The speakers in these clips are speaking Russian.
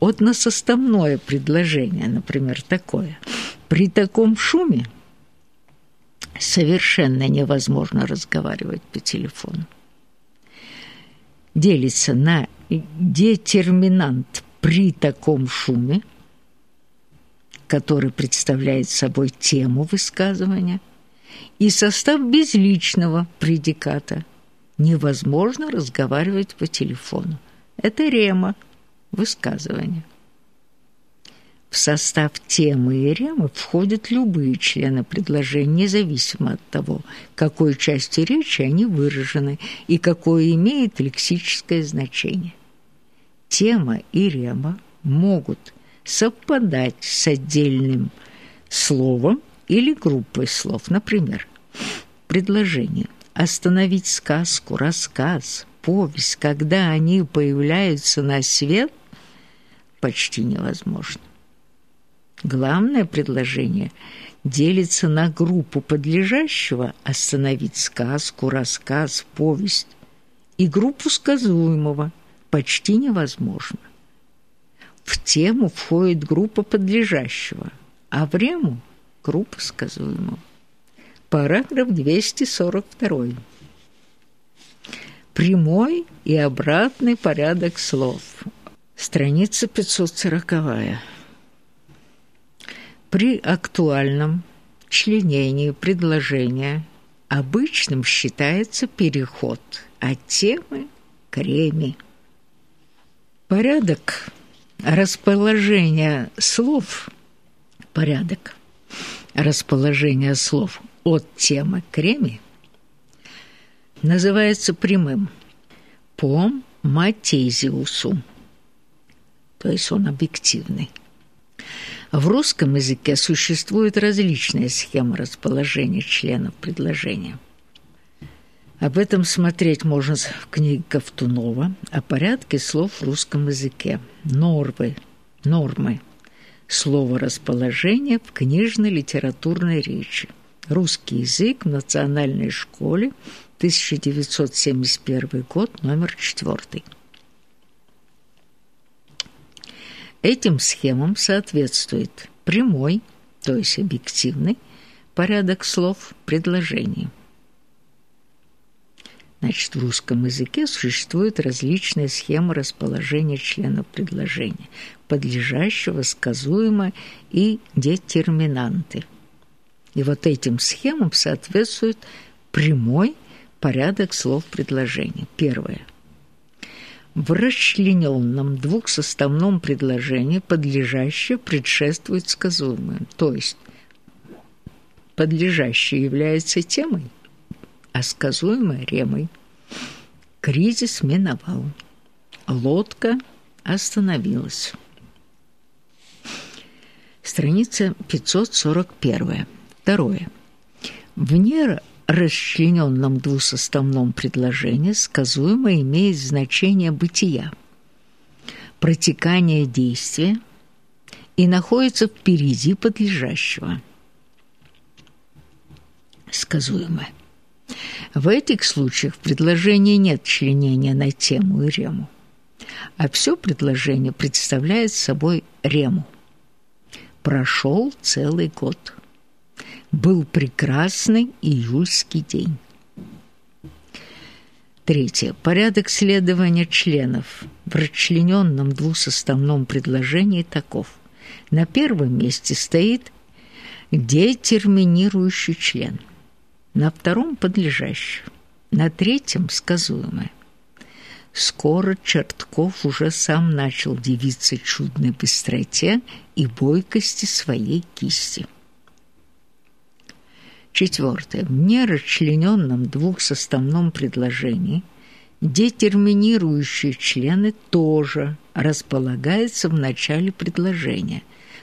односоставное предложение, например, такое. При таком шуме совершенно невозможно разговаривать по телефону. Делится на детерминант при таком шуме, который представляет собой тему высказывания, и состав безличного предиката. Невозможно разговаривать по телефону. Это рема, высказывание. В состав темы и ремы входят любые члены предложения, независимо от того, какой части речи они выражены и какое имеет лексическое значение. Тема и рема могут совпадать с отдельным словом или группой слов. Например, предложение «остановить сказку», «рассказ», «повесть», когда они появляются на свет, почти невозможно. Главное предложение делится на группу подлежащего остановить сказку, рассказ, повесть и группу сказуемого почти невозможно. В тему входит группа подлежащего, а в рему – группа сказуемого. Параграф 242. Прямой и обратный порядок слов. Страница 540. При актуальном членении предложения обычным считается переход от темы к реме. Порядок расположения слов, порядок расположения слов от темы к реме называется прямым по Матезиусу, он объективный. В русском языке существуют различные схемы расположения членов предложения. Об этом смотреть можно в книге Ковтунова о порядке слов в русском языке. Нормы, нормы. Слово расположение в книжной литературной речи. Русский язык в национальной школе 1971 год, номер 4. Этим схемам соответствует прямой, то есть объективный, порядок слов предложений. Значит, в русском языке существуют различные схемы расположения членов предложения, подлежащего, сказуемо и детерминанты. И вот этим схемам соответствует прямой порядок слов предложения. Первое – в расчлененном двухсоставном предложении подлежащее предшествует сказуемое, то есть подлежащее является темой, а сказуемое – ремой. Кризис миновал. Лодка остановилась. Страница 541. Второе. Вне расчлененном двусоставном предложении сказуемо имеет значение бытия, протекания действия и находится впереди подлежащего. Сказуемое. В этих случаях в предложении нет членения на тему и рему, а все предложение представляет собой рему. Прошел целый год. Был прекрасный июльский день. Третье. Порядок следования членов в расчлененном двусоставном предложении таков. На первом месте стоит детерминирующий член, на втором – подлежащий, на третьем – сказуемое. Скоро Чертков уже сам начал дивиться чудной быстроте и бойкости своей кисти. Четвертое. В нерасчлененном двухсоставном предложении детерминирующие члены тоже располагаются в начале предложения,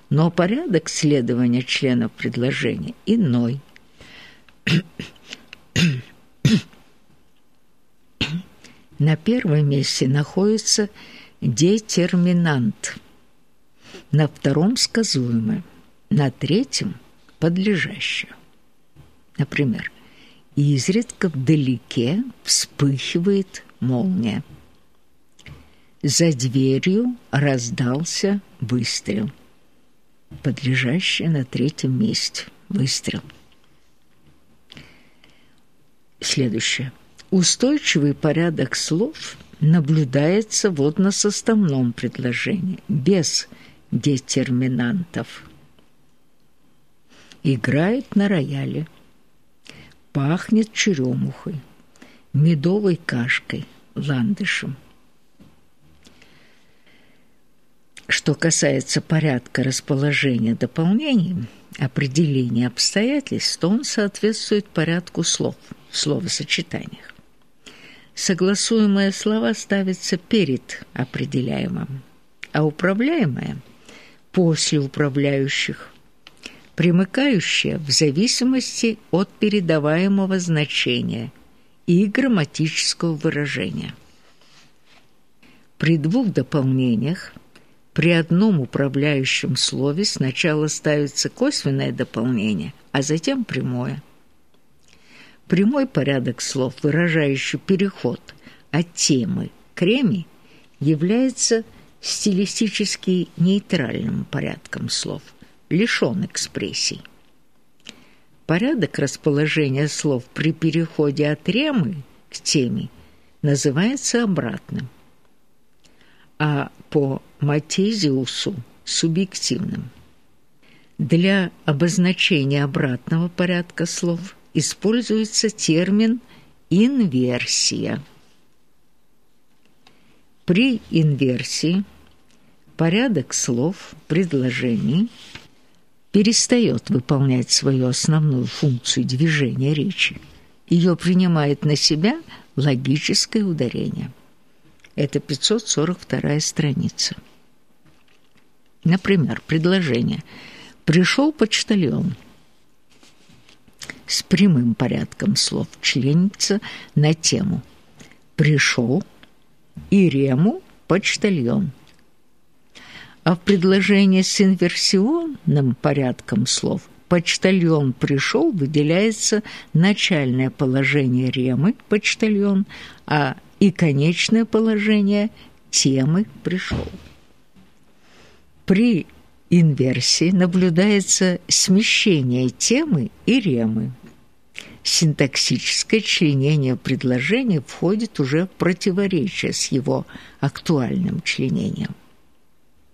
но порядок следования членов предложения иной. На первом месте находится детерминант, на втором – сказуемое, на третьем – подлежащее. Например, изредка вдалеке вспыхивает молния. За дверью раздался выстрел. Подлежащий на третьем месте. Выстрел. Следующее. Устойчивый порядок слов наблюдается в односоставном предложении, без детерминантов. Играет на рояле. Пахнет черемухой, медовой кашкой, ландышем. Что касается порядка расположения дополнений, определения обстоятельств, то он соответствует порядку слов в словосочетаниях. Согласуемые слова ставятся перед определяемым, а управляемое – после управляющих, примыкающее в зависимости от передаваемого значения и грамматического выражения. При двух дополнениях при одном управляющем слове сначала ставится косвенное дополнение, а затем прямое. Прямой порядок слов, выражающий переход от темы к реме, является стилистически нейтральным порядком слов, лишён экспрессий. Порядок расположения слов при переходе от ремы к теме называется обратным, а по Матезиусу субъективным. Для обозначения обратного порядка слов используется термин «инверсия». При инверсии порядок слов, предложений перестает выполнять свою основную функцию движения речи. Ее принимает на себя логическое ударение. Это 542 страница. Например, предложение «Пришел почтальон» с прямым порядком слов членится на тему «Пришел и рему почтальон». А в предложении с инверсионным порядком слов «почтальон пришел» выделяется начальное положение ремы «почтальон», а и конечное положение темы «пришел». При инверсии наблюдается смещение темы и ремы. Синтаксическое членение предложения входит уже в противоречие с его актуальным членением.